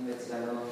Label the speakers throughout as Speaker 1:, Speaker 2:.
Speaker 1: ringraziarlo. 같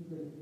Speaker 1: Agreed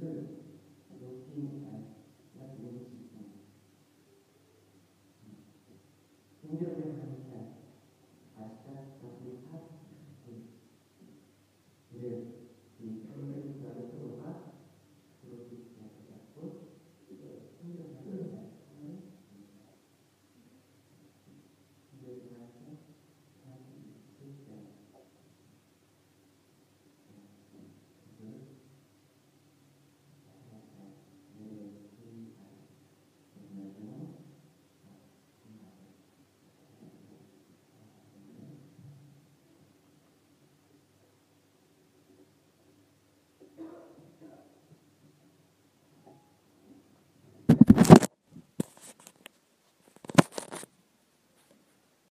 Speaker 1: Spirit